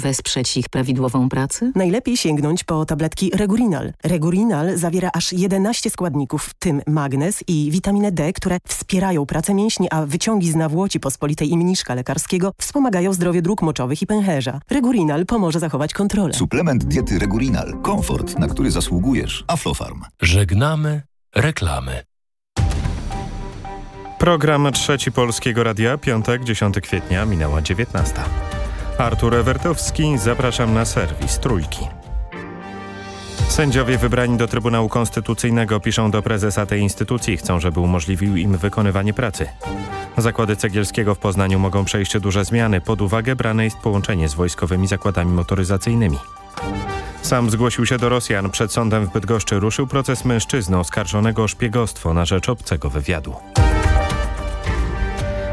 wesprzeć ich prawidłową pracę? Najlepiej sięgnąć po tabletki Regurinal. Regurinal zawiera aż 11 składników, w tym magnez i witaminę D, które wspierają pracę mięśni, a wyciągi z nawłoci pospolitej i mniszka lekarskiego wspomagają zdrowie dróg moczowych i pęcherza. Regurinal pomoże zachować kontrolę. Suplement diety Regurinal. Komfort, na który zasługujesz. Aflofarm. Żegnamy reklamy. Program Trzeci Polskiego Radia, piątek, 10 kwietnia, minęła 19. Artur Ewertowski, zapraszam na serwis Trójki. Sędziowie wybrani do Trybunału Konstytucyjnego piszą do prezesa tej instytucji, chcą, żeby umożliwił im wykonywanie pracy. Zakłady Cegielskiego w Poznaniu mogą przejść duże zmiany. Pod uwagę brane jest połączenie z wojskowymi zakładami motoryzacyjnymi. Sam zgłosił się do Rosjan. Przed sądem w Bydgoszczy ruszył proces mężczyzny oskarżonego o szpiegostwo na rzecz obcego wywiadu.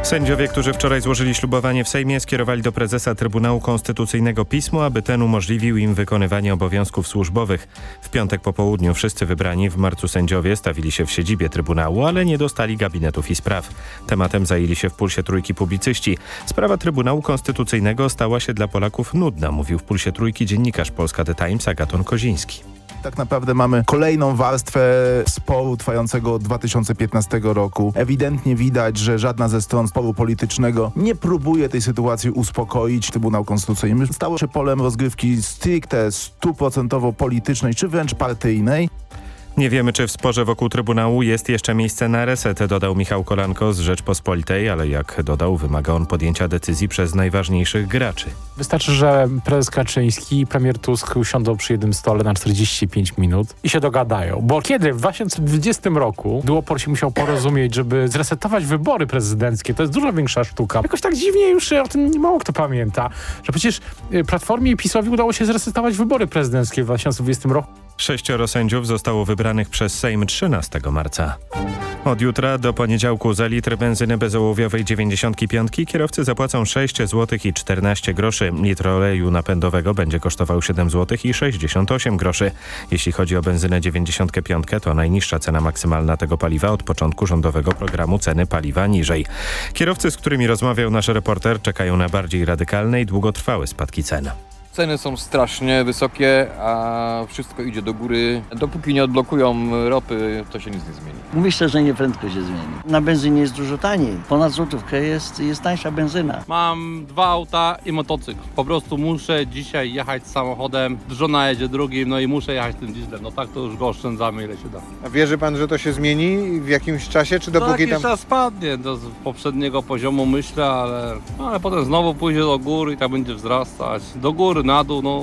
Sędziowie, którzy wczoraj złożyli ślubowanie w Sejmie, skierowali do prezesa Trybunału Konstytucyjnego pismo, aby ten umożliwił im wykonywanie obowiązków służbowych. W piątek po południu wszyscy wybrani w marcu sędziowie stawili się w siedzibie Trybunału, ale nie dostali gabinetów i spraw. Tematem zajęli się w Pulsie Trójki publicyści. Sprawa Trybunału Konstytucyjnego stała się dla Polaków nudna, mówił w Pulsie Trójki dziennikarz Polska The Times Agaton Koziński. Tak naprawdę mamy kolejną warstwę sporu trwającego od 2015 roku. Ewidentnie widać, że żadna ze stron sporu politycznego nie próbuje tej sytuacji uspokoić. Trybunał Konstytucyjny stało się polem rozgrywki stricte stuprocentowo politycznej czy wręcz partyjnej. Nie wiemy, czy w sporze wokół Trybunału jest jeszcze miejsce na reset, dodał Michał Kolanko z Rzeczpospolitej, ale jak dodał, wymaga on podjęcia decyzji przez najważniejszych graczy. Wystarczy, że prezes Kaczyński i premier Tusk usiądą przy jednym stole na 45 minut i się dogadają. Bo kiedy w 2020 roku duopol się musiał porozumieć, żeby zresetować wybory prezydenckie, to jest dużo większa sztuka. Jakoś tak dziwnie już o tym mało kto pamięta, że przecież y, Platformie i PiSowi udało się zresetować wybory prezydenckie w 2020 roku. Sześcioro sędziów zostało wybranych przez Sejm 13 marca. Od jutra do poniedziałku za litr benzyny bezołowiowej 95 kierowcy zapłacą 6 zł i 14 groszy. Litr oleju napędowego będzie kosztował 7 zł i 68 groszy. Jeśli chodzi o benzynę 95 to najniższa cena maksymalna tego paliwa od początku rządowego programu ceny paliwa niżej. Kierowcy, z którymi rozmawiał nasz reporter czekają na bardziej radykalne i długotrwałe spadki cen. Ceny są strasznie wysokie, a wszystko idzie do góry. Dopóki nie odblokują ropy, to się nic nie zmieni. Myślę, że nie prędko się zmieni. Na benzynie jest dużo taniej. Ponad złotówkę jest, jest tańsza benzyna. Mam dwa auta i motocykl. Po prostu muszę dzisiaj jechać samochodem. Żona jedzie drugim, no i muszę jechać tym dieslem. No tak to już go oszczędzamy ile się da. A wierzy pan, że to się zmieni w jakimś czasie, czy dopóki Za jakiś tam... czas spadnie do poprzedniego poziomu myślę, ale, ale potem znowu pójdzie do góry i tak będzie wzrastać. Do góry, na dół, no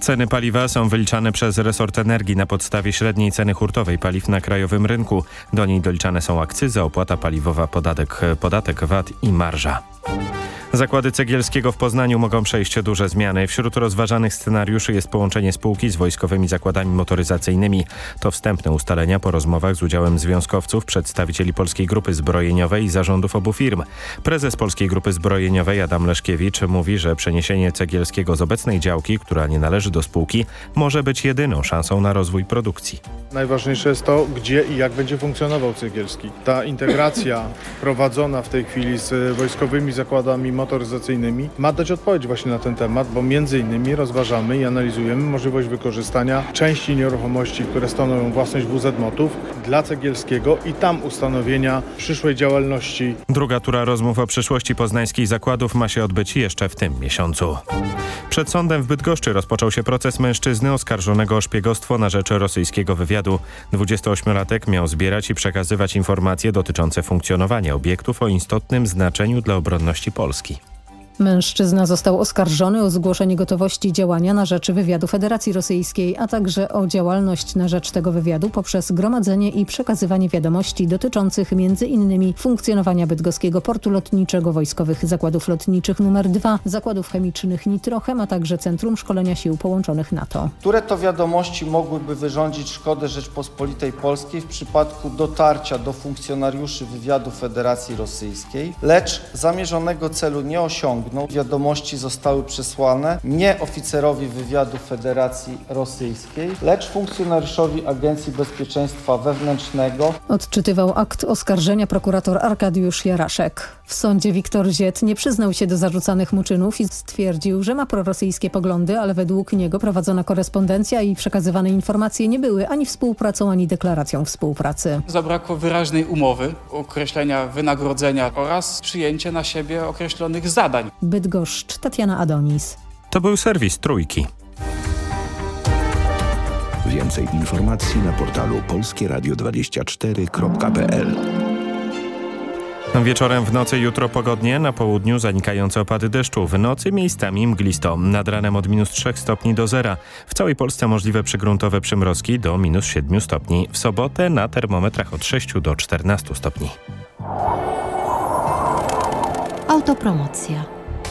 Ceny paliwa są wyliczane przez resort energii na podstawie średniej ceny hurtowej paliw na krajowym rynku. Do niej doliczane są akcyza, opłata paliwowa, podatek, podatek VAT i marża. Zakłady Cegielskiego w Poznaniu mogą przejść duże zmiany. Wśród rozważanych scenariuszy jest połączenie spółki z wojskowymi zakładami motoryzacyjnymi. To wstępne ustalenia po rozmowach z udziałem związkowców, przedstawicieli Polskiej Grupy Zbrojeniowej i zarządów obu firm. Prezes Polskiej Grupy Zbrojeniowej Adam Leszkiewicz mówi, że przeniesienie Cegielskiego z obecnej działki, która nie należy do spółki, może być jedyną szansą na rozwój produkcji. Najważniejsze jest to, gdzie i jak będzie funkcjonował Cegielski. Ta integracja prowadzona w tej chwili z wojskowymi zakładami motoryzacyjnymi ma dać odpowiedź właśnie na ten temat, bo między innymi rozważamy i analizujemy możliwość wykorzystania części nieruchomości, które stanowią własność WZ-Motów dla Cegielskiego i tam ustanowienia przyszłej działalności. Druga tura rozmów o przyszłości poznańskich zakładów ma się odbyć jeszcze w tym miesiącu. Przed sądem w Bydgoszczy rozpoczął się proces mężczyzny oskarżonego o szpiegostwo na rzecz rosyjskiego wywiadu. 28-latek miał zbierać i przekazywać informacje dotyczące funkcjonowania obiektów o istotnym znaczeniu dla obronności Polski. Mężczyzna został oskarżony o zgłoszenie gotowości działania na rzecz wywiadu Federacji Rosyjskiej, a także o działalność na rzecz tego wywiadu poprzez gromadzenie i przekazywanie wiadomości dotyczących m.in. funkcjonowania bydgoskiego portu lotniczego, wojskowych zakładów lotniczych nr 2, zakładów chemicznych Nitrochem, a także Centrum Szkolenia Sił Połączonych NATO. Które to wiadomości mogłyby wyrządzić szkodę Rzeczpospolitej Polskiej w przypadku dotarcia do funkcjonariuszy wywiadu Federacji Rosyjskiej, lecz zamierzonego celu nie osiągną Bagno. Wiadomości zostały przesłane nie oficerowi wywiadu Federacji Rosyjskiej, lecz funkcjonariuszowi Agencji Bezpieczeństwa Wewnętrznego. Odczytywał akt oskarżenia prokurator Arkadiusz Jaraszek. W sądzie Wiktor Ziet nie przyznał się do zarzucanych mu czynów i stwierdził, że ma prorosyjskie poglądy, ale według niego prowadzona korespondencja i przekazywane informacje nie były ani współpracą, ani deklaracją współpracy. Zabrakło wyraźnej umowy, określenia wynagrodzenia oraz przyjęcia na siebie określonych zadań. Bydgoszcz, Tatiana Adonis. To był serwis Trójki. Więcej informacji na portalu polskieradio24.pl Wieczorem w nocy jutro pogodnie, na południu zanikające opady deszczu. W nocy miejscami mglisto. Nad ranem od minus 3 stopni do zera. W całej Polsce możliwe przygruntowe przymrozki do minus 7 stopni. W sobotę na termometrach od 6 do 14 stopni. Autopromocja.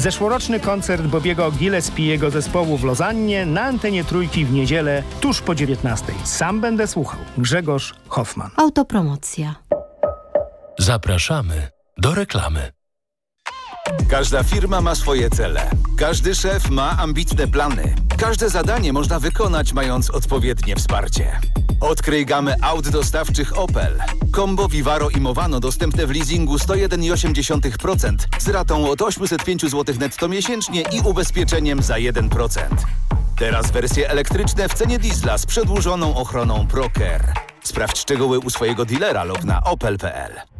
Zeszłoroczny koncert Bobiego Gillespiego zespołu w Lozannie na antenie Trójki w niedzielę tuż po 19. Sam będę słuchał. Grzegorz Hoffman. Autopromocja. Zapraszamy do reklamy. Każda firma ma swoje cele. Każdy szef ma ambitne plany. Każde zadanie można wykonać mając odpowiednie wsparcie. Odkryj gamę aut dostawczych Opel. Combo Vivaro i Movano dostępne w leasingu 101,8% z ratą od 805 zł netto miesięcznie i ubezpieczeniem za 1%. Teraz wersje elektryczne w cenie diesla z przedłużoną ochroną ProCare. Sprawdź szczegóły u swojego dealera lub na opel.pl.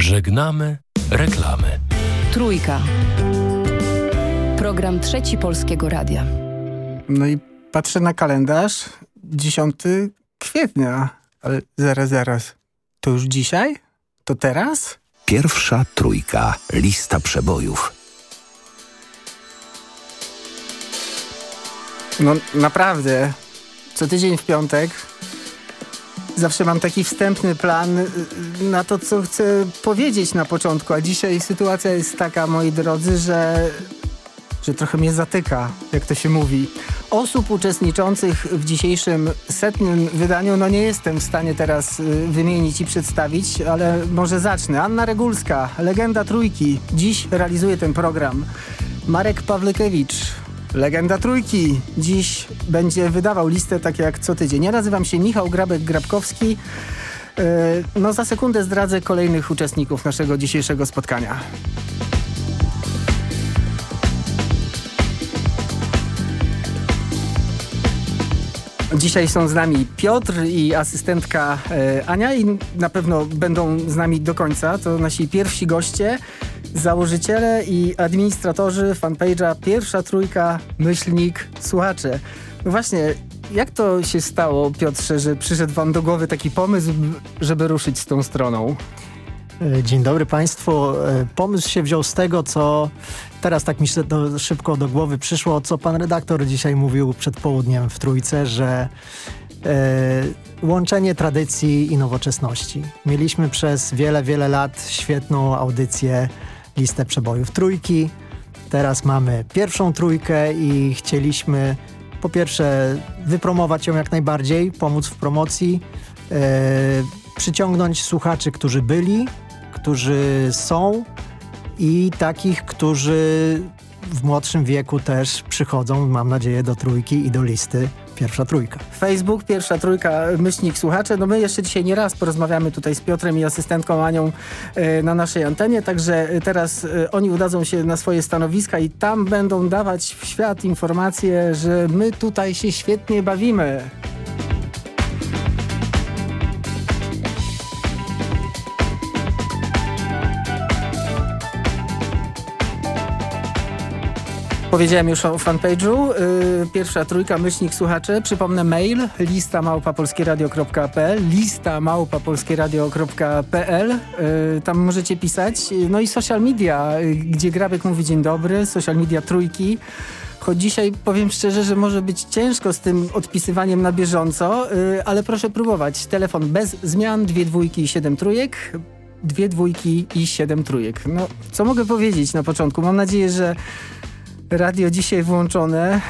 Żegnamy reklamy. Trójka. Program Trzeci Polskiego Radia. No i patrzę na kalendarz. 10 kwietnia. Ale zaraz, zaraz. To już dzisiaj? To teraz? Pierwsza trójka. Lista przebojów. No naprawdę. Co tydzień w piątek zawsze mam taki wstępny plan y, na to, co chcę powiedzieć na początku, a dzisiaj sytuacja jest taka, moi drodzy, że, że trochę mnie zatyka, jak to się mówi. Osób uczestniczących w dzisiejszym setnym wydaniu, no nie jestem w stanie teraz y, wymienić i przedstawić, ale może zacznę. Anna Regulska, legenda Trójki, dziś realizuje ten program. Marek Pawlykewicz, Legenda Trójki. Dziś będzie wydawał listę tak jak co tydzień. Ja nazywam się Michał Grabek-Grabkowski. No za sekundę zdradzę kolejnych uczestników naszego dzisiejszego spotkania. Dzisiaj są z nami Piotr i asystentka Ania i na pewno będą z nami do końca. To nasi pierwsi goście założyciele i administratorzy fanpage'a Pierwsza Trójka Myślnik Słuchacze. No właśnie, jak to się stało, Piotrze, że przyszedł wam do głowy taki pomysł, żeby ruszyć z tą stroną? E, dzień dobry Państwu. E, pomysł się wziął z tego, co teraz tak mi do, szybko do głowy przyszło, co pan redaktor dzisiaj mówił przed południem w Trójce, że e, łączenie tradycji i nowoczesności. Mieliśmy przez wiele, wiele lat świetną audycję Listę Przebojów Trójki. Teraz mamy pierwszą trójkę i chcieliśmy po pierwsze wypromować ją jak najbardziej, pomóc w promocji, e, przyciągnąć słuchaczy, którzy byli, którzy są i takich, którzy w młodszym wieku też przychodzą, mam nadzieję, do trójki i do listy Pierwsza Trójka. Facebook, Pierwsza Trójka, Myślnik Słuchacze. No my jeszcze dzisiaj nie raz porozmawiamy tutaj z Piotrem i asystentką Anią e, na naszej antenie, także teraz e, oni udadzą się na swoje stanowiska i tam będą dawać w świat informacje, że my tutaj się świetnie bawimy. Powiedziałem już o fanpage'u. Yy, pierwsza trójka, myślnik słuchacze. Przypomnę mail lista małpapolskieradio.pl lista małpapolskieradio.pl yy, Tam możecie pisać. No i social media, yy, gdzie Grabek mówi dzień dobry. Social media trójki. Choć dzisiaj powiem szczerze, że może być ciężko z tym odpisywaniem na bieżąco, yy, ale proszę próbować. Telefon bez zmian, dwie dwójki i siedem trójek dwie dwójki i siedem trójek. No, co mogę powiedzieć na początku? Mam nadzieję, że radio dzisiaj włączone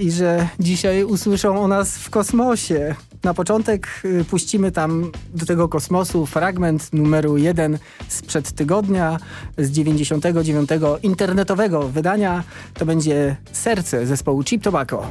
i że dzisiaj usłyszą o nas w kosmosie. Na początek y, puścimy tam do tego kosmosu fragment numeru jeden sprzed tygodnia z 99 internetowego wydania. To będzie Serce zespołu Cheap Tobacco.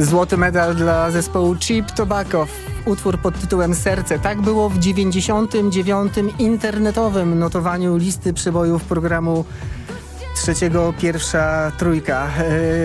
Złoty medal dla zespołu Cheap Tobacco. Utwór pod tytułem Serce. Tak było w 99. internetowym notowaniu listy przybojów programu trzeciego pierwsza trójka.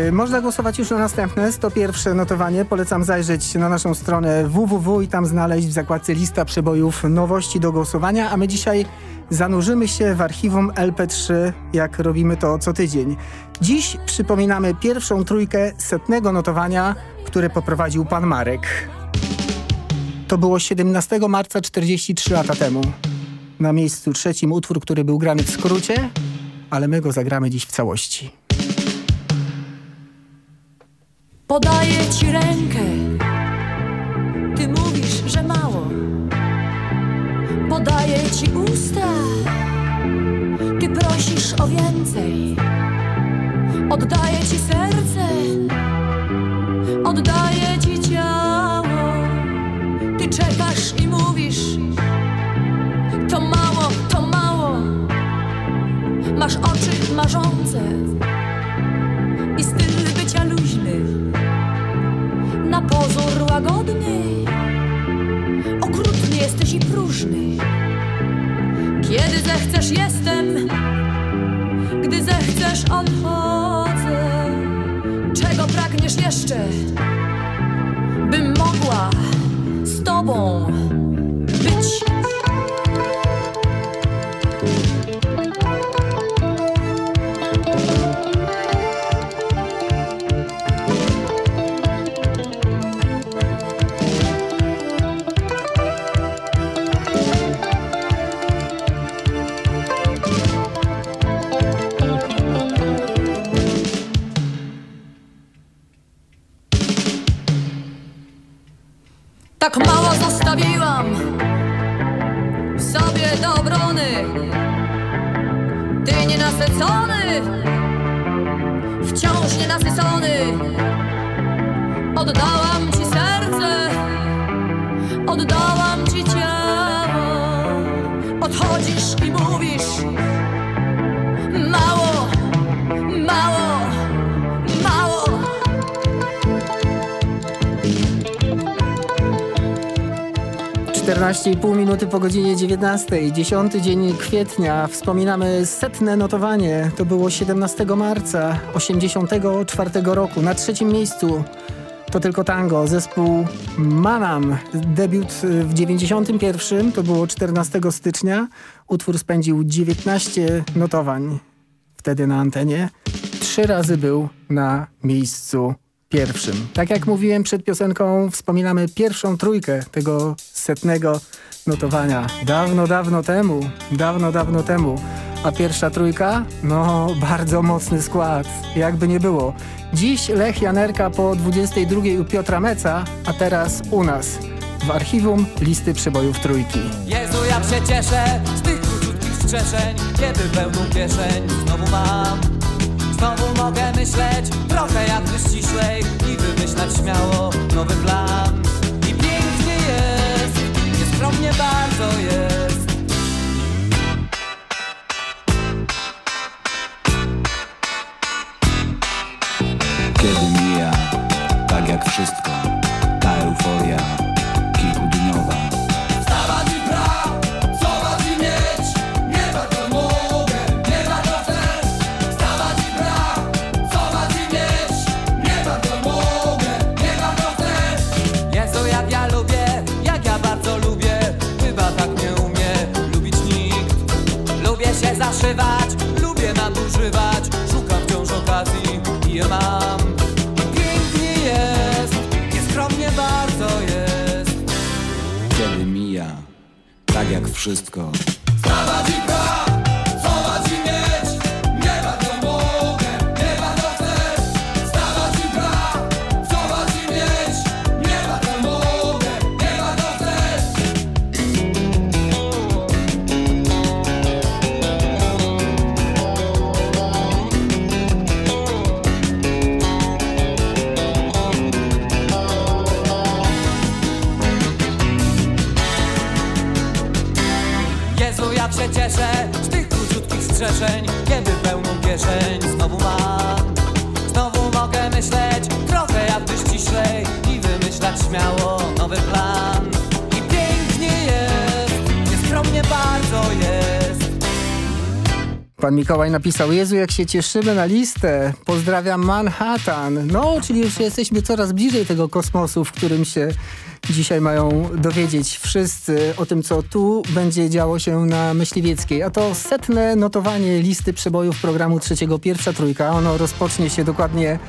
Yy, można głosować już na następne, 101 notowanie. Polecam zajrzeć na naszą stronę www i tam znaleźć w zakładce lista przebojów nowości do głosowania, a my dzisiaj zanurzymy się w archiwum LP3, jak robimy to co tydzień. Dziś przypominamy pierwszą trójkę setnego notowania, które poprowadził pan Marek. To było 17 marca 43 lata temu. Na miejscu trzecim utwór, który był grany w skrócie, ale my go zagramy dziś w całości. Podaję ci rękę, ty mówisz, że mało. Podaję ci usta, ty prosisz o więcej. Oddaję ci serce, oddaję Masz oczy marzące i styl bycia luźny, na pozór łagodny. Okrutny jesteś i próżny. Kiedy zechcesz jestem, gdy zechcesz odchodzę. Czego pragniesz jeszcze, bym mogła z tobą Tak mało zostawiłam sobie do obrony. Ty nienasycony, wciąż nienasycony. Oddałam 14,5 minuty po godzinie 19. 10 dzień kwietnia. Wspominamy setne notowanie. To było 17 marca 84 roku. Na trzecim miejscu to tylko tango. Zespół Manam. Debiut w 91. To było 14 stycznia. Utwór spędził 19 notowań. Wtedy na antenie. Trzy razy był na miejscu pierwszym. Tak jak mówiłem przed piosenką, wspominamy pierwszą trójkę tego setnego notowania. Dawno, dawno temu, dawno, dawno temu. A pierwsza trójka? No, bardzo mocny skład, jakby nie było. Dziś Lech Janerka po 22 u Piotra Meca, a teraz u nas. W archiwum listy przebojów trójki. Jezu, jak się cieszę z tych króciutkich strzeszeń, kiedy pełną kieszeń znowu mam. Znowu mogę myśleć trochę jakby ściślej i wymyślać śmiało nowy plan. I pięknie jest, nieskromnie bardzo jest. Kiedy mija, tak jak wszystko, lubię nadużywać, szukam wciąż okazji i je mam. Pięknie jest, nieskromnie bardzo jest. Kiedy mija, tak jak wszystko, Mikołaj napisał, Jezu jak się cieszymy na listę, pozdrawiam Manhattan. No, czyli już jesteśmy coraz bliżej tego kosmosu, w którym się dzisiaj mają dowiedzieć wszyscy o tym, co tu będzie działo się na Myśliwieckiej. A to setne notowanie listy przebojów programu trzeciego Pierwsza Trójka. Ono rozpocznie się dokładnie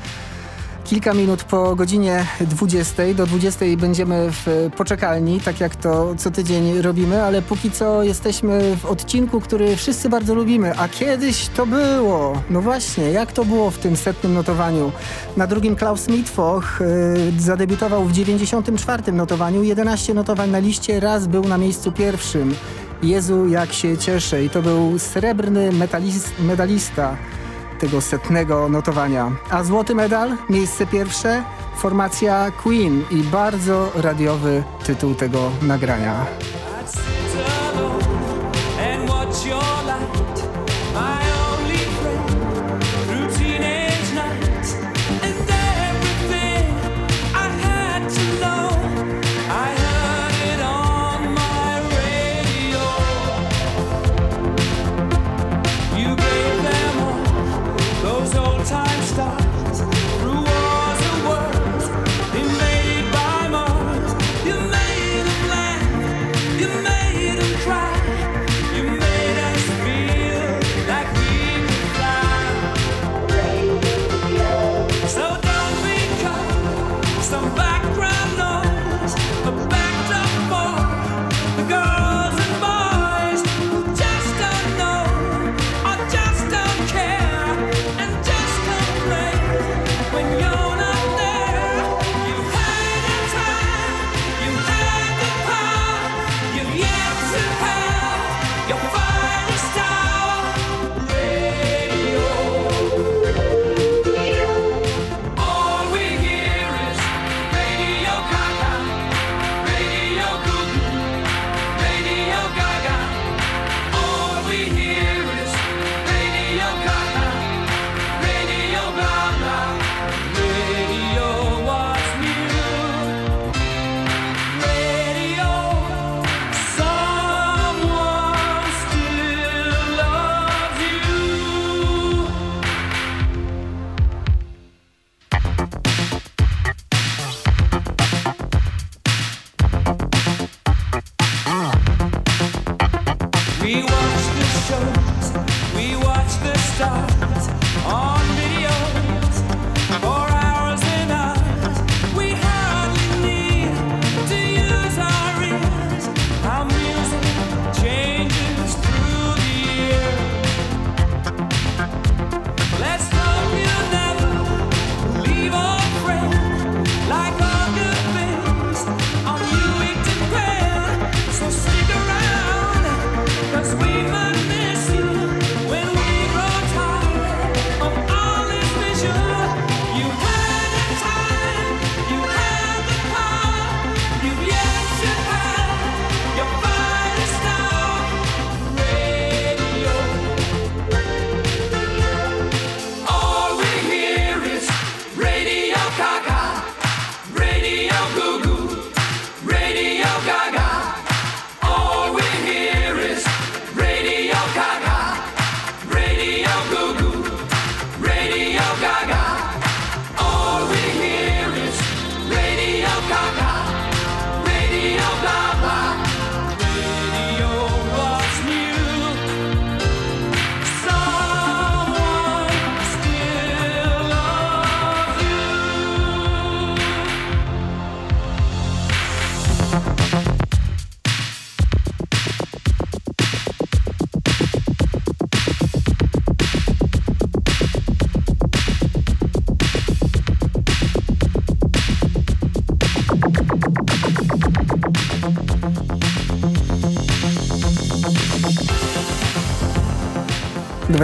kilka minut po godzinie 20. Do 20 będziemy w poczekalni, tak jak to co tydzień robimy, ale póki co jesteśmy w odcinku, który wszyscy bardzo lubimy. A kiedyś to było. No właśnie, jak to było w tym setnym notowaniu? Na drugim Klaus Mitwoch yy, zadebiutował w 94 notowaniu. 11 notowań na liście, raz był na miejscu pierwszym. Jezu, jak się cieszę. I to był srebrny medalista tego setnego notowania. A złoty medal, miejsce pierwsze, formacja Queen i bardzo radiowy tytuł tego nagrania.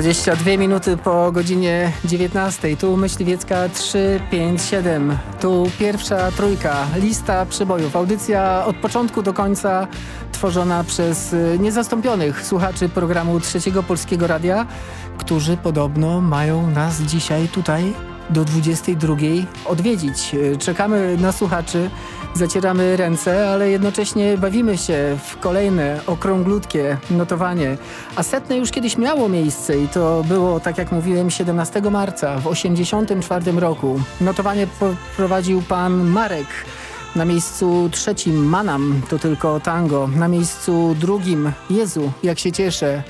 22 minuty po godzinie 19. Tu Myśliwiecka 357. Tu pierwsza trójka. Lista przybojów. Audycja od początku do końca tworzona przez y, niezastąpionych słuchaczy programu Trzeciego Polskiego Radia, którzy podobno mają nas dzisiaj tutaj do 22 odwiedzić. Y, czekamy na słuchaczy zacieramy ręce, ale jednocześnie bawimy się w kolejne okrąglutkie notowanie. A setne już kiedyś miało miejsce i to było, tak jak mówiłem, 17 marca w 84 roku. Notowanie prowadził pan Marek. Na miejscu trzecim Manam to tylko tango. Na miejscu drugim Jezu, jak się cieszę.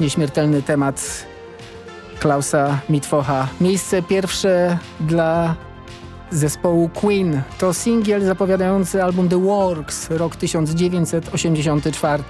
Nieśmiertelny temat Klausa Mitwocha. Miejsce pierwsze dla zespołu Queen. To singiel zapowiadający album The Works, rok 1984.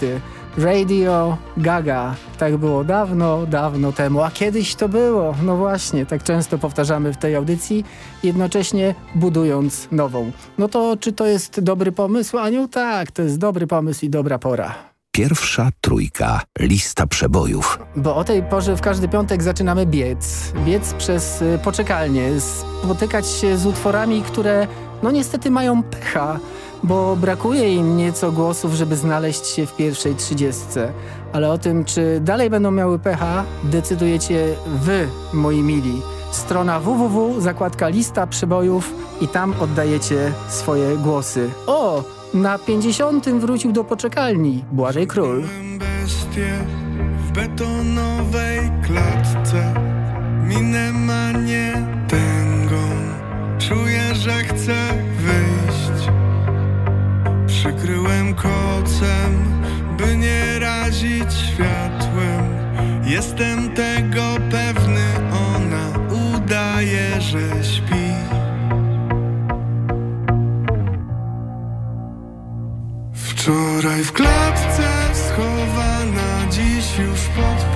Radio Gaga. Tak było dawno, dawno temu. A kiedyś to było. No właśnie, tak często powtarzamy w tej audycji, jednocześnie budując nową. No to czy to jest dobry pomysł, Aniu? Tak, to jest dobry pomysł i dobra pora. Pierwsza trójka. Lista przebojów. Bo o tej porze w każdy piątek zaczynamy biec. Biec przez y, poczekalnię. Spotykać się z utworami, które no niestety mają pecha, bo brakuje im nieco głosów, żeby znaleźć się w pierwszej trzydziestce. Ale o tym, czy dalej będą miały pecha, decydujecie wy, moi mili. Strona www, zakładka lista przybojów i tam oddajecie swoje głosy. O! Na 50. wrócił do poczekalni Błażej Król. bestie w betonowej klatce. Minę ma nie tęgą. Czuję, że chcę wyjść. Przykryłem kocem, by nie razić światłem. Jestem tego pewny, ona udaje, że śpi Wczoraj w klatce schowana, dziś już pod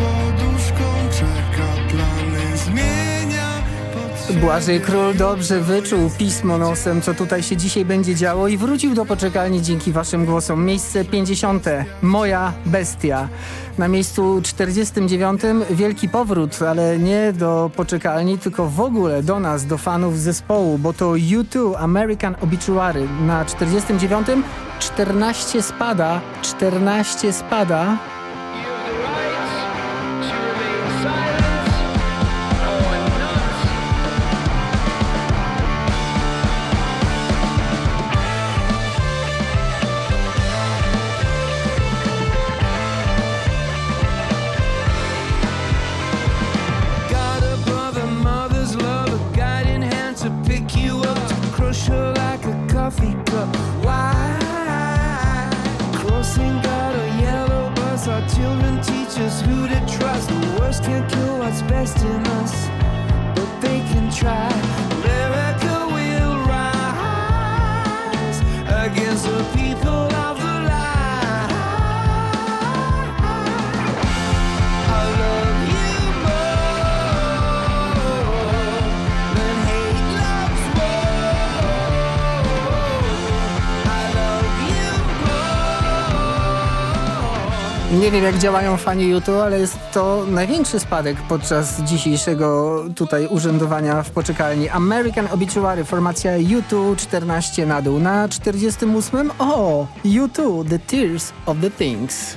Błażej Król dobrze wyczuł pismo nosem, co tutaj się dzisiaj będzie działo i wrócił do poczekalni dzięki waszym głosom. Miejsce 50. Moja bestia. Na miejscu 49. wielki powrót, ale nie do poczekalni, tylko w ogóle do nas, do fanów zespołu, bo to U2 American Obituary. Na 49. 14 spada, 14 spada. Jak działają fani YouTube, ale jest to największy spadek podczas dzisiejszego tutaj urzędowania w poczekalni. American Obituary, formacja U2 14 na dół. Na 48 o, U2 The Tears of the Things.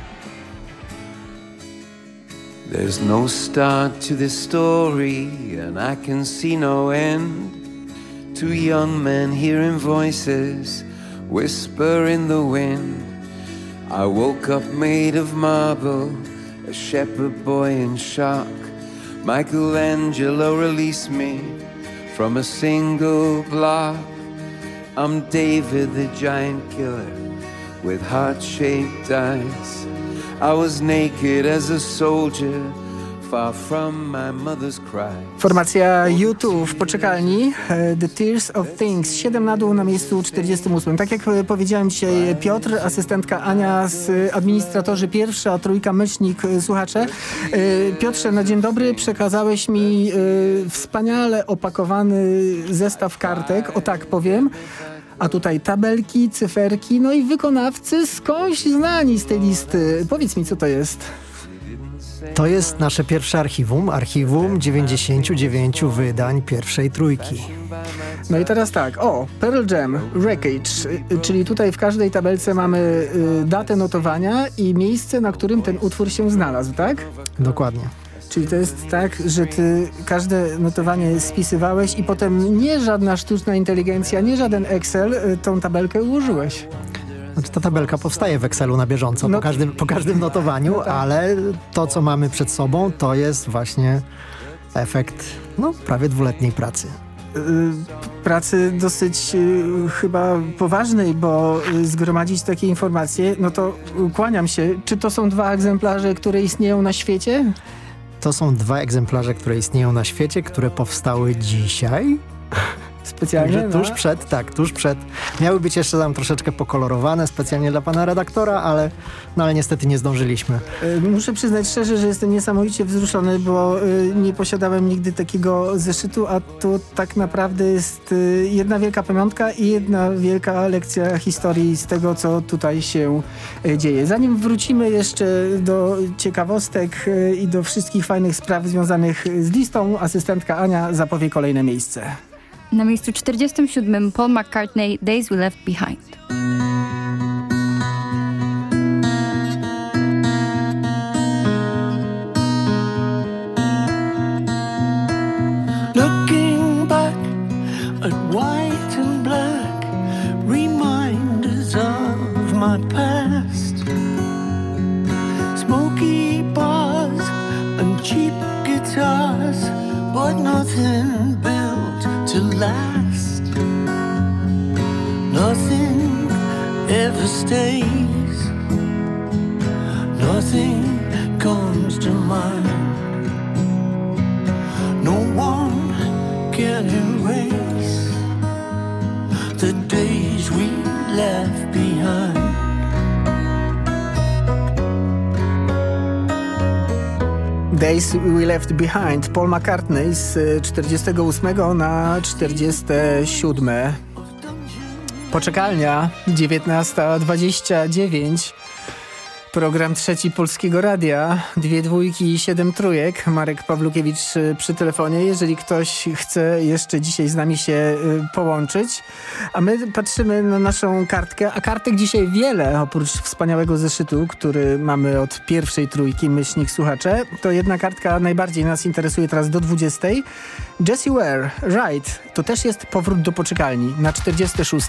There's no start to this story, and I can see no end. Two young men hearing voices whisper in the wind. I woke up made of marble, a shepherd boy in shock. Michelangelo released me from a single block. I'm David the giant killer with heart shaped eyes. I was naked as a soldier, Formacja YouTube w poczekalni e, The Tears of Things 7 na dół na miejscu 48. Tak jak e, powiedziałem dzisiaj Piotr, asystentka Ania z administratorzy pierwsza, trójka myślnik e, słuchacze. E, Piotrze, na dzień dobry przekazałeś mi e, wspaniale opakowany zestaw kartek, o tak powiem. A tutaj tabelki, cyferki, no i wykonawcy skądś znani z tej listy. Powiedz mi, co to jest? To jest nasze pierwsze archiwum, archiwum 99 wydań pierwszej trójki. No i teraz tak, o, Pearl Jam, Wreckage, czyli tutaj w każdej tabelce mamy y, datę notowania i miejsce, na którym ten utwór się znalazł, tak? Dokładnie. Czyli to jest tak, że ty każde notowanie spisywałeś i potem nie żadna sztuczna inteligencja, nie żaden Excel y, tą tabelkę ułożyłeś. Znaczy, ta tabelka powstaje w Excelu na bieżąco No- po, każdym, po każdym notowaniu, No tak. ale to, co mamy przed sobą, to jest właśnie efekt no, prawie dwuletniej pracy. Y, pracy dosyć y, chyba poważnej, bo y, zgromadzić takie informacje, no to kłaniam się. Czy to są dwa egzemplarze, które istnieją na świecie? To są dwa egzemplarze, które istnieją na świecie, które powstały dzisiaj. Specjalnie? Także tuż no. przed, tak, tuż przed. Miały być jeszcze tam troszeczkę pokolorowane specjalnie dla pana redaktora, ale, no, ale niestety nie zdążyliśmy. Y, Muszę przyznać szczerze, że jestem niesamowicie wzruszony, bo y, nie posiadałem nigdy takiego zeszytu, a to tak naprawdę jest y, jedna wielka pamiątka i jedna wielka lekcja historii z tego, co tutaj się dzieje. Zanim wrócimy jeszcze do ciekawostek i do wszystkich fajnych spraw związanych z listą, asystentka Ania zapowie kolejne miejsce. Na miejscu 47 Paul McCartney Days We Left Behind. Behind, Paul McCartney z y, 48 na 47. Poczekalnia 19.29. Program trzeci Polskiego Radia. Dwie dwójki i siedem trójek. Marek Pawlukiewicz y, przy telefonie. Jeżeli ktoś chce jeszcze dzisiaj z nami się y, połączyć. A my patrzymy na naszą kartkę. A kartek dzisiaj wiele, oprócz wspaniałego zeszytu, który mamy od pierwszej trójki, myślnik słuchacze. To jedna kartka najbardziej nas interesuje teraz do 20. Jessie Ware, Right. To też jest powrót do poczekalni na 46.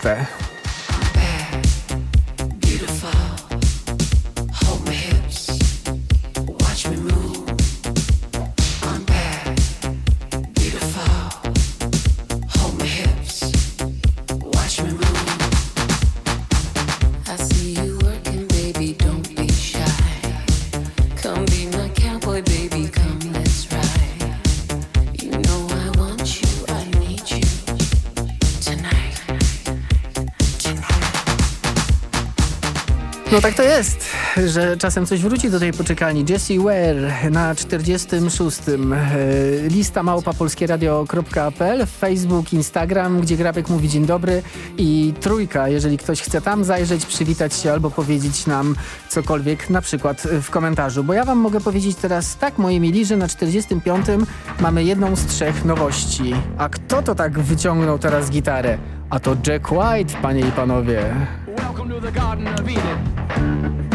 No tak to jest, że czasem coś wróci do tej poczekalni. Jessie Ware na 46. E, Lista małpa polskieradio.pl Facebook, Instagram, gdzie Grabek mówi dzień dobry i trójka, jeżeli ktoś chce tam zajrzeć, przywitać się albo powiedzieć nam cokolwiek, na przykład w komentarzu. Bo ja wam mogę powiedzieć teraz tak, moi mili, że na 45. mamy jedną z trzech nowości. A kto to tak wyciągnął teraz gitarę? A to Jack White, panie i panowie. Welcome to the Garden of Eden.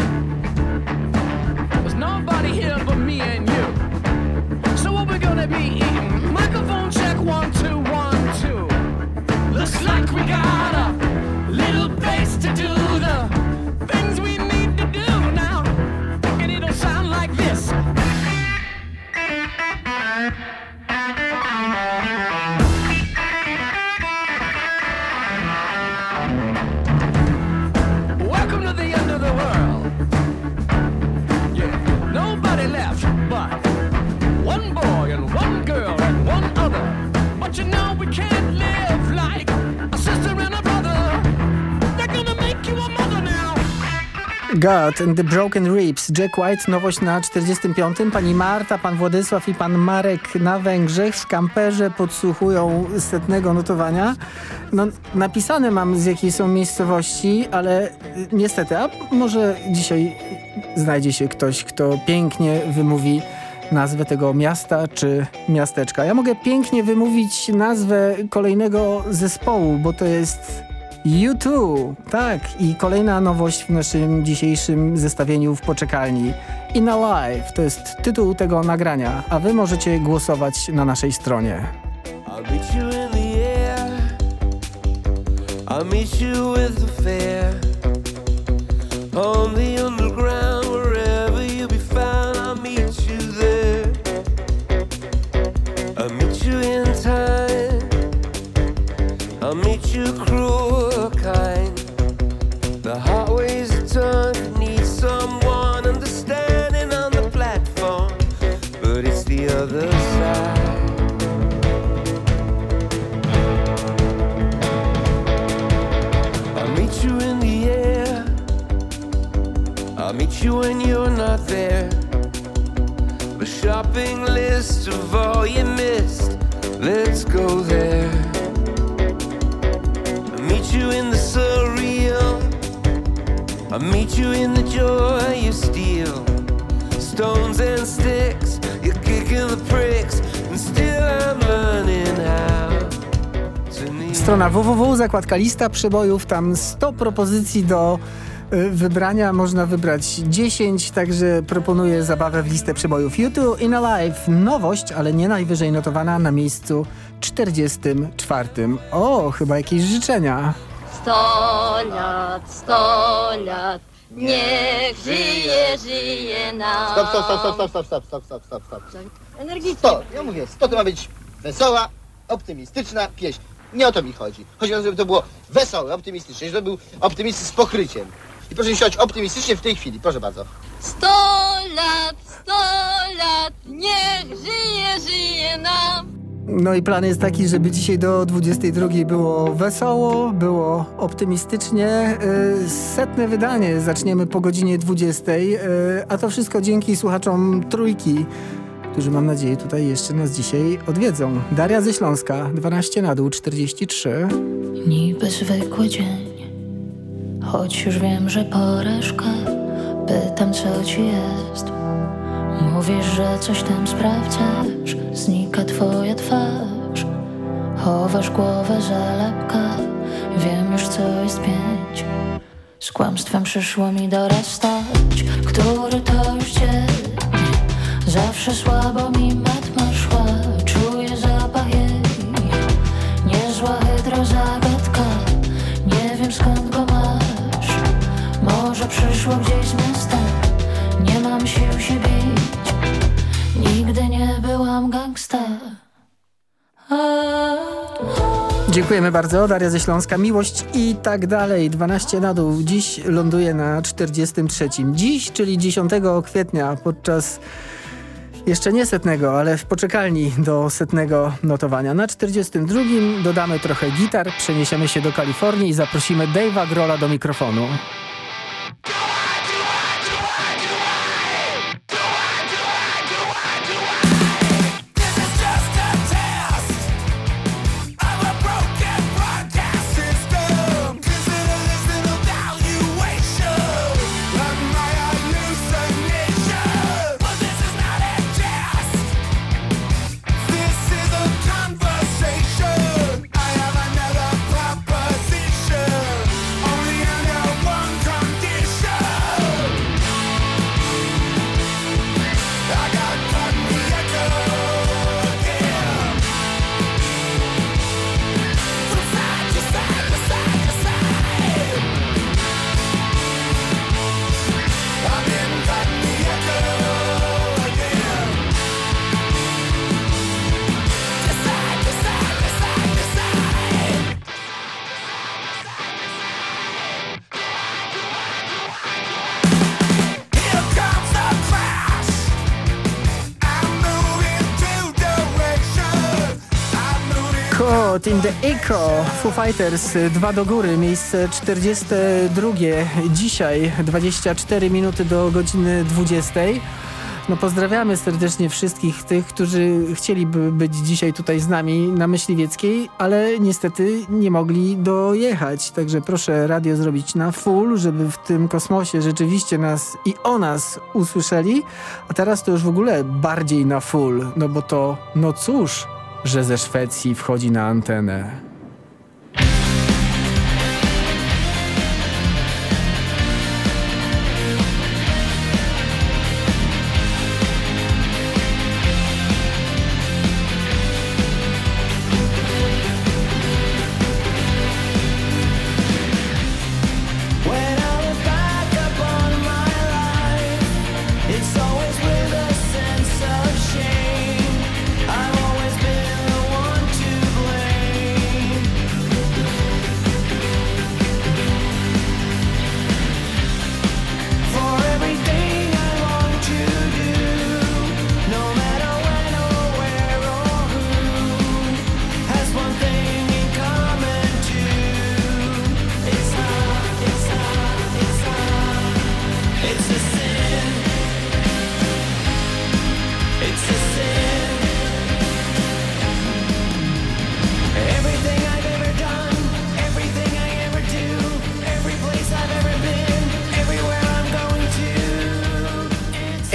There's nobody here but me and you. So what we gonna be eating? Microphone check one, two, one, two. Looks like we got a little need to do. God and the Broken Ribs. Jack White, nowość na 45. Pani Marta, pan Władysław i pan Marek na Węgrzech w kamperze podsłuchują setnego notowania. No, napisane mam z jakiej są miejscowości, ale y, niestety, a może dzisiaj znajdzie się ktoś, kto pięknie wymówi nazwę tego miasta czy miasteczka. Ja mogę pięknie wymówić nazwę kolejnego zespołu, bo to jest U2, tak. I kolejna nowość w naszym dzisiejszym zestawieniu w poczekalni. In Alive to jest tytuł tego nagrania, a wy możecie głosować na naszej stronie. I'll meet you in the air. I'll meet you with the fair. On the underground, when you're not there. The shopping list of all you missed. Let's go there. I'll meet you in the surreal. I'll meet you in the joy you steal. Stones and sticks, you're kicking the pricks, and still I'm learning how. Strona www, zakładka lista przebojów, tam 100 propozycji do wybrania, można wybrać 10, także proponuję zabawę w listę przebojów. YouTube in Alive, nowość, ale nie najwyżej notowana na miejscu 44. O, chyba jakieś życzenia. Sto lat, sto lat, niech żyje, żyje nam. Stop, stop, stop, stop, stop, stop, stop, stop, stop, stop, stop. Energicznie. Sto, ja mówię, sto to ma być wesoła, optymistyczna pieśń. Nie o to mi chodzi. Chodzi o to, żeby to było wesołe, optymistyczne, żeby był optymizm z pokryciem. I proszę mi śpiewać optymistycznie w tej chwili, proszę bardzo. Sto lat, sto lat, niech żyje, żyje nam. No i plan jest taki, żeby dzisiaj do 22 było wesoło, było optymistycznie. Yy, setne wydanie zaczniemy po godzinie 20, yy, a to wszystko dzięki słuchaczom Trójki, którzy mam nadzieję tutaj jeszcze nas dzisiaj odwiedzą. Daria ze Śląska, 12 na dół, 43. Niby zwykły dzień, choć już wiem, że porażka. Pytam, co ci jest. Mówisz, że coś tam sprawdzasz, znika twoja twarz. Chowasz głowę za lepka, wiem już, co jest pięć. Z kłamstwem przyszło mi dorastać, który to już dzień. Zawsze słabo mi matma Gdzieś nie mam sił się bić. Nigdy nie byłam gangsta. Dziękujemy bardzo, Daria ze Śląska, Miłość i tak dalej. 12 na dół, dziś ląduje na 43. Dziś, czyli 10 kwietnia, podczas jeszcze nie setnego, ale w poczekalni do setnego notowania. Na 42 dodamy trochę gitar, przeniesiemy się do Kalifornii i zaprosimy Dave'a Grola do mikrofonu. The Echo, Foo Fighters, dwa do góry, miejsce 42. Dzisiaj 24 minuty do godziny 20. No pozdrawiamy serdecznie wszystkich tych, którzy chcieliby być dzisiaj tutaj z nami na Myśliwieckiej, ale niestety nie mogli dojechać. Także proszę radio zrobić na full, żeby w tym kosmosie rzeczywiście nas i o nas usłyszeli. A teraz to już w ogóle bardziej na full, no bo to, no cóż, że ze Szwecji wchodzi na antenę.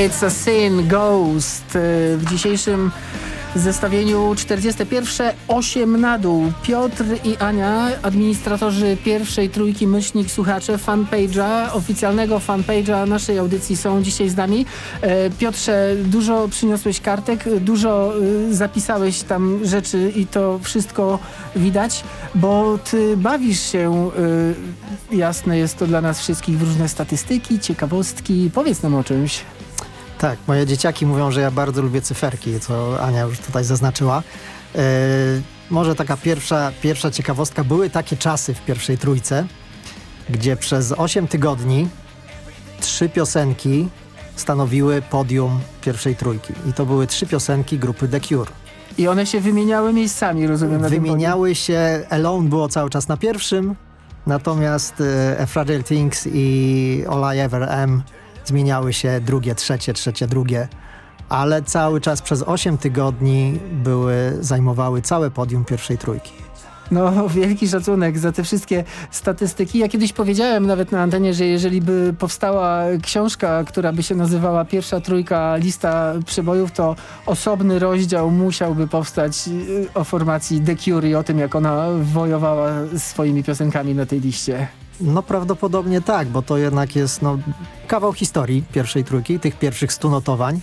It's a Sin Ghost. Y, W dzisiejszym zestawieniu 41 8 na dół. Piotr i Ania, administratorzy pierwszej trójki myślnik słuchacze fanpage'a, oficjalnego fanpage'a naszej audycji są dzisiaj z nami. E, Piotrze, dużo przyniosłeś kartek, dużo y, zapisałeś tam rzeczy i to wszystko widać, bo ty bawisz się, y, jasne jest to dla nas wszystkich, w różne statystyki, ciekawostki. Powiedz nam o czymś. Tak, moje dzieciaki mówią, że ja bardzo lubię cyferki, co Ania już tutaj zaznaczyła. E, może taka pierwsza, pierwsza ciekawostka. Były takie czasy w pierwszej trójce, gdzie przez 8 tygodni trzy piosenki stanowiły podium pierwszej trójki. I to były trzy piosenki grupy The Cure. I one się wymieniały miejscami, rozumiem. Wymieniały się, Alone było cały czas na pierwszym, natomiast e, A Fragile Things i All I Ever Am zmieniały się drugie, trzecie, trzecie, drugie, ale cały czas przez 8 tygodni były, zajmowały całe podium pierwszej trójki. No, wielki szacunek za te wszystkie statystyki. Ja kiedyś powiedziałem nawet na antenie, że jeżeli by powstała książka, która by się nazywała Pierwsza Trójka Lista Przebojów, to osobny rozdział musiałby powstać y, o formacji The Cure i o tym, jak ona wojowała swoimi piosenkami na tej liście. No prawdopodobnie tak, bo to jednak jest no, kawał historii pierwszej trójki, tych pierwszych stu notowań,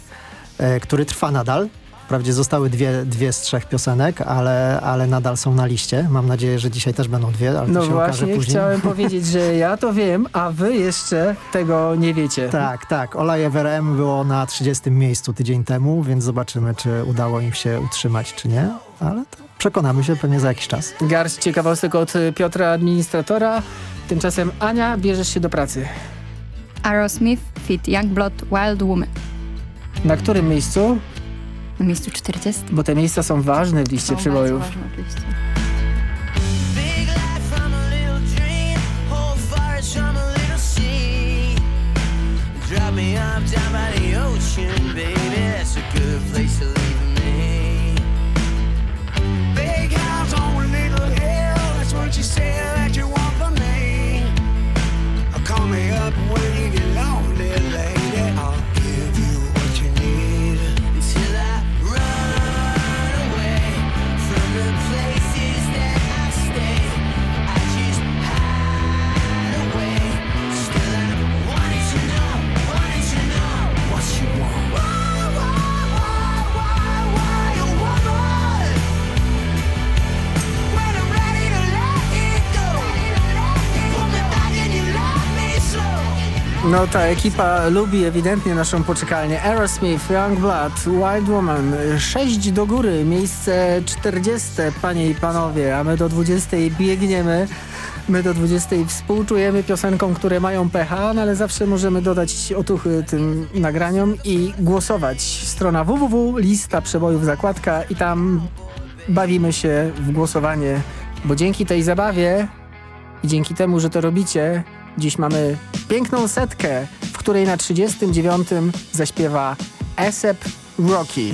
e, który trwa nadal. Wprawdzie zostały dwie, dwie z trzech piosenek, ale, ale nadal są na liście. Mam nadzieję, że dzisiaj też będą dwie, ale No to się okaże właśnie, później. chciałem powiedzieć, że ja to wiem, a wy jeszcze tego nie wiecie. Tak, tak. Olaj Everem było na 30 miejscu tydzień temu, więc zobaczymy, czy udało im się utrzymać, czy nie. Ale to przekonamy się pewnie za jakiś czas. Garść ciekawostek od Piotra, administratora. Tymczasem Ania, bierzesz się do pracy. Aerosmith fit Youngblood Wild Woman. Na którym miejscu? Na miejscu 40. Bo te miejsca są ważne w liście Są przybojów. bardzo ważne oczywiście. Big light from a little dream, fires from a little sea. Drop me off down by the ocean, baby. That's a good place to leave up No ta ekipa lubi ewidentnie naszą poczekalnię. Aerosmith, Youngblood, Wild Woman, 6 do góry, miejsce 40, panie i panowie, a my do 20 biegniemy. My do 20 współczujemy piosenkom, które mają pecha, no ale zawsze możemy dodać otuchy tym nagraniom i głosować. Strona www, lista przebojów, zakładka i tam bawimy się w głosowanie, bo dzięki tej zabawie i dzięki temu, że to robicie, dziś mamy piękną setkę, w której na 39 zaśpiewa Asap Rocky.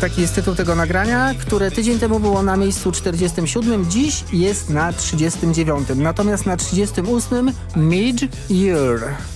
Taki jest tytuł tego nagrania, które tydzień temu było na miejscu 47, dziś jest na 39. Natomiast na 38 Mid-Year. Where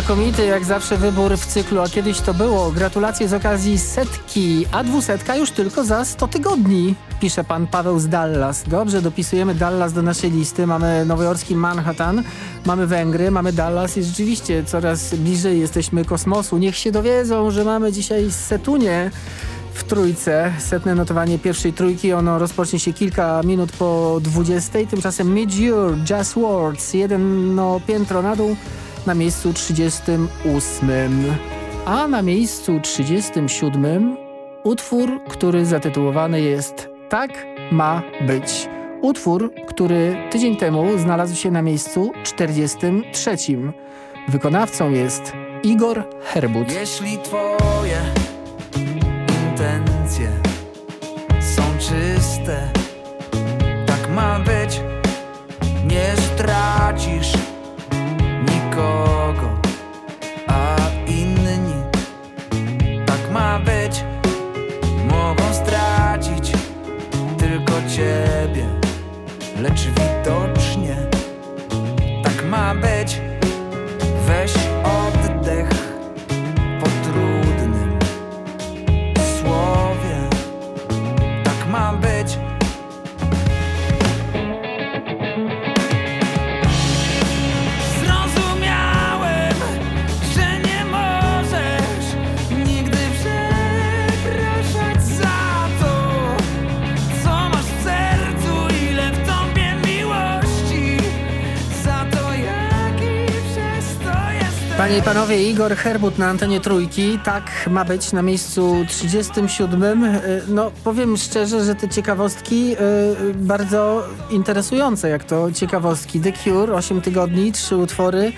Znakomity jak zawsze wybór w cyklu, a kiedyś to było. Gratulacje z okazji setki, a dwusetka już tylko za 100 tygodni, pisze pan Paweł z Dallas. Dobrze, dopisujemy Dallas do naszej listy. Mamy nowojorski Manhattan, mamy Węgry, mamy Dallas i rzeczywiście coraz bliżej jesteśmy kosmosu. Niech się dowiedzą, że mamy dzisiaj Setunię w trójce. Setne notowanie pierwszej trójki, ono rozpocznie się kilka minut po 20. Tymczasem Mid-Year, Jazz Words, jedno piętro na dół na miejscu 38. A na miejscu 37 utwór, który zatytułowany jest Tak ma być. Utwór, który tydzień temu znalazł się na miejscu 43. Wykonawcą jest Igor Herbut. Jeśli twoje intencje są czyste, tak ma być. Nie stracisz lecz widocznie tak ma być. Panie i panowie, Igor Herbut na antenie trójki. Tak ma być na miejscu 37. Y, No powiem szczerze, że te ciekawostki y, bardzo interesujące, jak to ciekawostki. The Cure, 8 tygodni, trzy utwory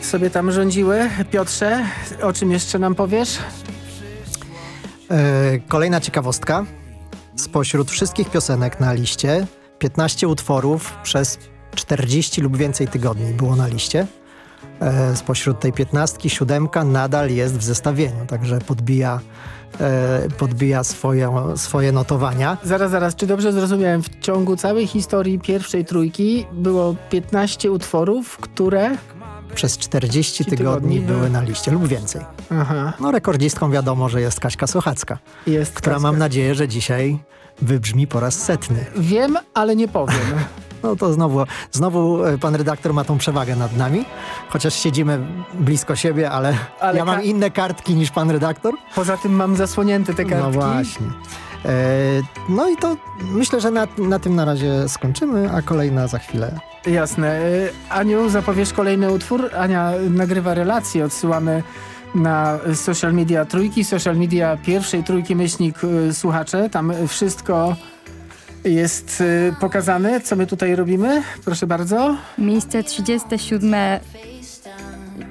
sobie tam rządziły. Piotrze, o czym jeszcze nam powiesz? E, Kolejna ciekawostka. Spośród wszystkich piosenek na liście 15 utworów przez 40 lub więcej tygodni było na liście. E, Spośród tej 15 siódemka nadal jest w zestawieniu, także podbija, e, podbija swoje, swoje notowania. Zaraz, zaraz, czy dobrze zrozumiałem? W ciągu całej historii pierwszej trójki było 15 utworów, które przez 40 tygodni, tygodni, były na liście lub więcej. Aha. No rekordzistką wiadomo, że jest Kaśka Sochacka, Jest która Kaśka. mam nadzieję, że dzisiaj wybrzmi po raz setny. Wiem, ale nie powiem. No to znowu, znowu e, pan redaktor ma tą przewagę nad nami, chociaż siedzimy blisko siebie, ale, Ale ja mam inne kartki niż pan redaktor. Poza tym mam zasłonięte te kartki. No właśnie. E, no i to myślę, że na, na tym na razie skończymy, a kolejna za chwilę. Jasne. Y, Aniu, zapowiesz kolejny utwór? Ania nagrywa relacje, odsyłamy na social media trójki, social media pierwszej trójki myślnik słuchacze. Tam wszystko jest y, pokazane, co my tutaj robimy. Proszę bardzo. Miejsce 37.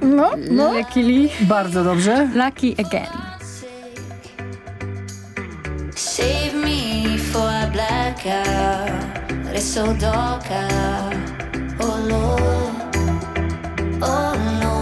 No, no. Lucky Lee. Bardzo dobrze. Lucky Again. Save me for I black out. It's so dark out. Oh Lord, oh Lord.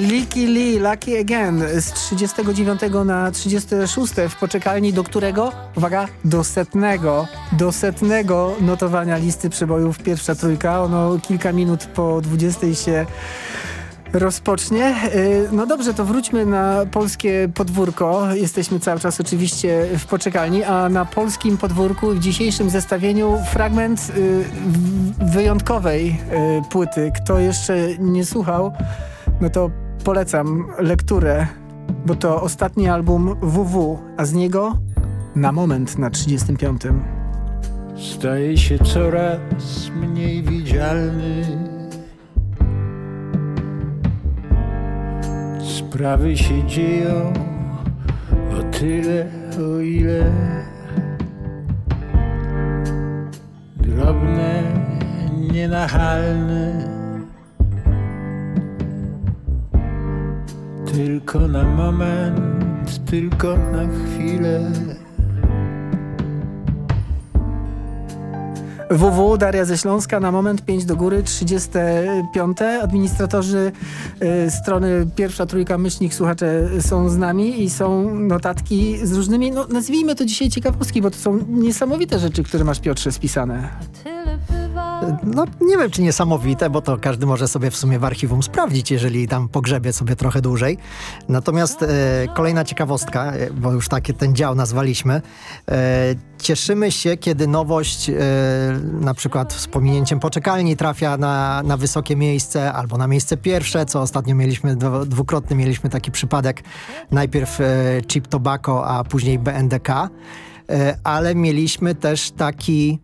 Licky Lee, Lucky Again z 39 na 36 w poczekalni, do którego, uwaga, do setnego, do setnego notowania listy przebojów pierwsza trójka. Ono kilka minut po 20 się rozpocznie. E, No dobrze, to wróćmy na polskie podwórko. Jesteśmy cały czas oczywiście w poczekalni, a na polskim podwórku w dzisiejszym zestawieniu fragment y, wyjątkowej y, płyty. Kto jeszcze nie słuchał, no to polecam lekturę, bo to ostatni album WW, a z niego na moment na 35. Staje się coraz mniej widzialny. Sprawy się dzieją o tyle, o ile drobne, nienachalne. Tylko na moment, tylko na chwilę. WW, Daria ze Śląska, na moment 5 do góry, 35. Administratorzy y, strony pierwsza trójka myślnik słuchacze są z nami i są notatki z różnymi, no nazwijmy to dzisiaj ciekawostki, bo to są niesamowite rzeczy, które masz Piotrze spisane. No nie wiem, czy niesamowite, bo to każdy może sobie w sumie w archiwum sprawdzić, jeżeli tam pogrzebie sobie trochę dłużej. Natomiast e, kolejna ciekawostka, e, bo już taki ten dział nazwaliśmy. E, cieszymy się, kiedy nowość e, na przykład z pominięciem poczekalni trafia na, na wysokie miejsce albo na miejsce pierwsze, co ostatnio mieliśmy, dwu- dwukrotny mieliśmy taki przypadek. Najpierw e, Chip Tobacco, a później BNDK. E, ale mieliśmy też taki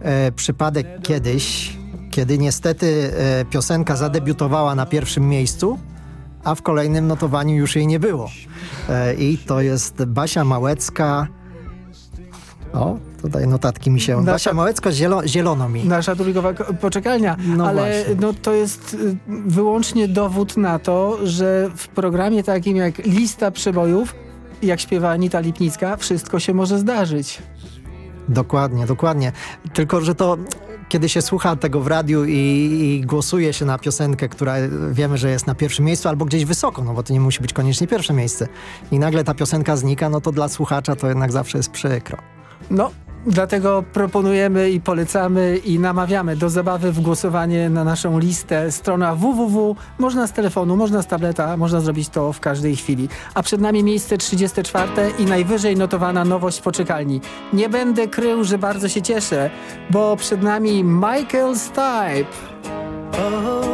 e, przypadek kiedyś, kiedy niestety e, piosenka zadebiutowała na pierwszym miejscu, a w kolejnym notowaniu już jej nie było. E, I to jest Basia Małecka. O, tutaj notatki mi się... Nasza- Basia Małecka zielono, zielono mi. Nasza trójkowa ko- poczekalnia, No ale właśnie. no, to jest y, wyłącznie dowód na to, że w programie takim jak lista przebojów, jak śpiewa Anita Lipnicka, wszystko się może zdarzyć. Dokładnie, dokładnie. Tylko, że to kiedy się słucha tego w radiu i, i głosuje się na piosenkę, która wiemy, że jest na pierwszym miejscu albo gdzieś wysoko, no bo to nie musi być koniecznie pierwsze miejsce. I nagle ta piosenka znika, no to dla słuchacza to jednak zawsze jest przykro. No, dlatego proponujemy i polecamy i namawiamy do zabawy w głosowanie na naszą listę. Strona www. Można z telefonu, można z tableta, można zrobić to w każdej chwili. A przed nami miejsce 34 i najwyżej notowana nowość poczekalni. Nie będę krył, że bardzo się cieszę, bo przed nami Michael Stipe. Oh, oh,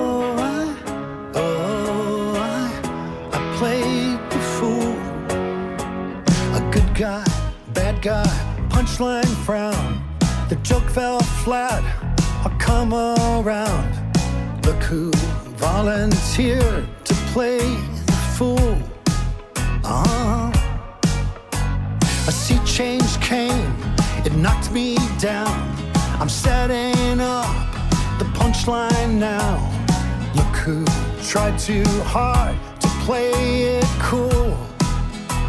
bad guy, punchline frown. The joke fell flat, I'll come around. Look who volunteered to play the fool. Uh-huh. A sea change came, it knocked me down. I'm setting up the punchline now. You could tried too hard to play it cool.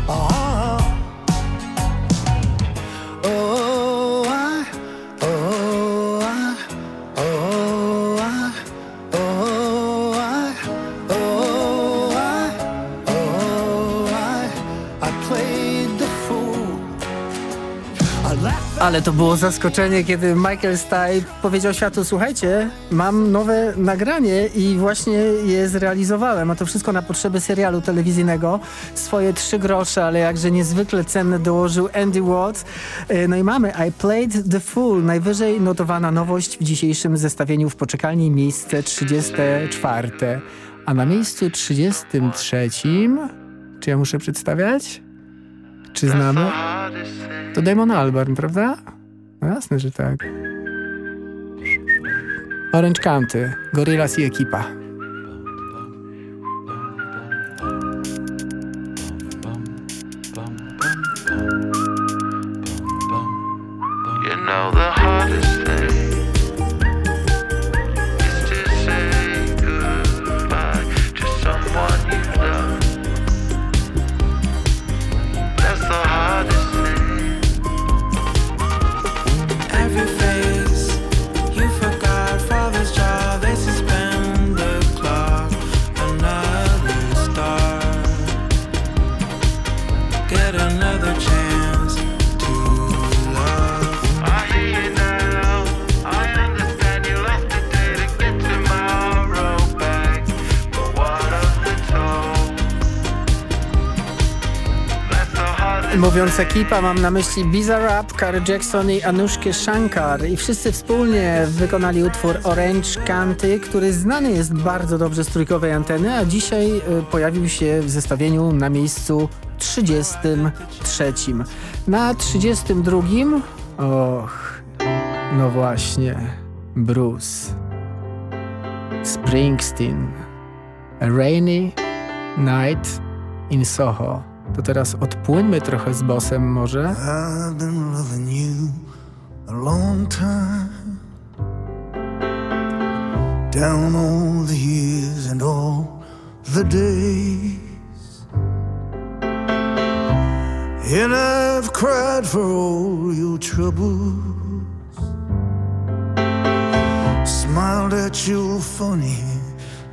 Uh-huh. Oh, Ale to było zaskoczenie, kiedy Michael Stipe powiedział światu, słuchajcie, mam nowe nagranie i właśnie je zrealizowałem, a to wszystko na potrzeby serialu telewizyjnego. Swoje trzy grosze, ale jakże niezwykle cenne dołożył Andy Watts. E, No i mamy I Played the Fool, najwyżej notowana nowość w dzisiejszym zestawieniu w poczekalni, miejsce 34. A na miejscu 33, czy ja muszę przedstawiać? Czy znamy? To Damon Albarn, prawda? No jasne, że tak. Orange County, Gorillaz i ekipa. You know Mówiąc ekipa, mam na myśli Bizarrap, Carl Jackson i Anushkę Shankar i wszyscy wspólnie wykonali utwór Orange County, który znany jest bardzo dobrze z trójkowej anteny, a dzisiaj y, pojawił się w zestawieniu na miejscu 33. Na 32 och, no właśnie, Bruce Springsteen A Rainy Night in Soho. To teraz odpłyńmy trochę z bosem może. Down all the years and all the days. And I've cried for all your troubles. Smiled at your funny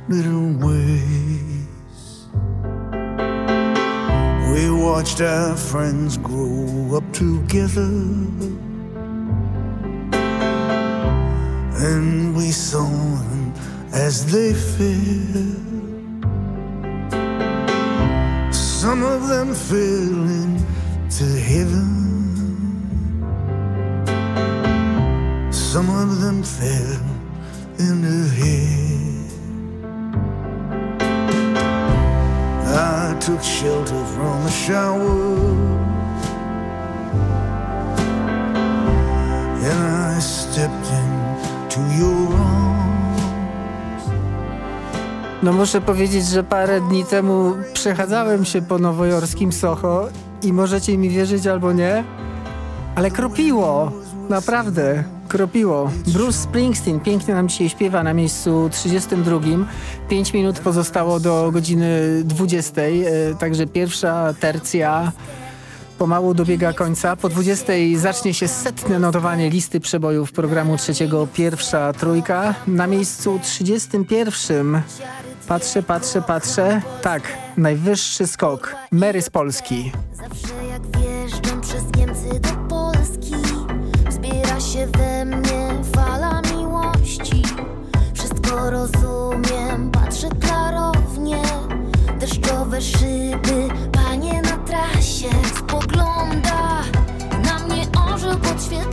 little ways. We watched our friends grow up together. And we saw them as they fell. Some of them fell into heaven. Some of them fell into hell. Took shelter from the shower. And I stepped into your. No muszę powiedzieć, że parę dni temu przechadzałem się po nowojorskim Soho i możecie mi wierzyć albo nie, ale kropiło. Naprawdę, kropiło. Bruce Springsteen pięknie nam dzisiaj śpiewa na miejscu 32. 5 minut pozostało do godziny 20. e, Także pierwsza tercja pomału dobiega końca. Po 20 zacznie się setne notowanie listy przebojów programu trzeciego Pierwsza Trójka. Na miejscu 31 patrzę, patrzę, patrzę. Tak, najwyższy skok. Mary z Polski. Zawsze jak przez Niemcy do się we mnie fala miłości. Wszystko rozumiem, patrzę klarownie. Deszczowe szyby, panie na trasie. Spogląda na mnie orzeł podświetlony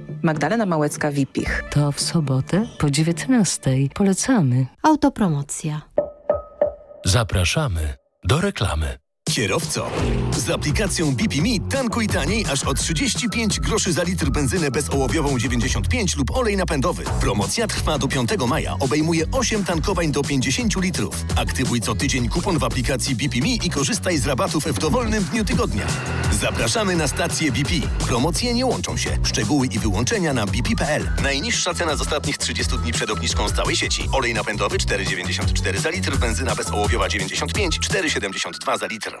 Magdalena Małecka-Wipich. To w sobotę po 19. Polecamy. Autopromocja. Zapraszamy do reklamy. Kierowco, z aplikacją BPMe tankuj taniej aż o 35 groszy za litr benzynę bezołowiową 95 lub olej napędowy. Promocja trwa do 5 maja. Obejmuje 8 tankowań do 50 litrów. Aktywuj co tydzień kupon w aplikacji BPMe i korzystaj z rabatów w dowolnym dniu tygodnia. Zapraszamy na stację BP. Promocje nie łączą się. Szczegóły i wyłączenia na bp.pl. Najniższa cena z ostatnich 30 dni przed obniżką z całej sieci. Olej napędowy 4,94 za litr, benzyna bezołowiowa 95, 4,72 za litr.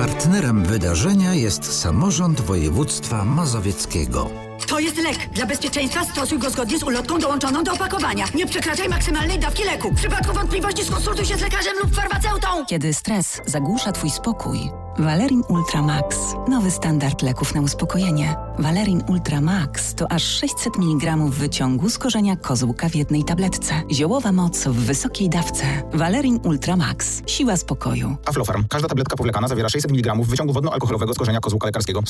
Partnerem wydarzenia jest samorząd województwa mazowieckiego. To jest lek. Dla bezpieczeństwa stosuj go zgodnie z ulotką dołączoną do opakowania. Nie przekraczaj maksymalnej dawki leku. W przypadku wątpliwości skonsultuj się z lekarzem lub farmaceutą. Kiedy stres zagłusza Twój spokój, Valerin Ultra Max. Nowy standard leków na uspokojenie. Valerin Ultra Max to aż 600 mg wyciągu z korzenia kozłka w jednej tabletce. Ziołowa moc w wysokiej dawce. Valerin Ultra Max. Siła spokoju. Aflofarm. Każda tabletka powlekana zawiera 600 mg wyciągu wodno-alkoholowego z korzenia kozłka lekarskiego.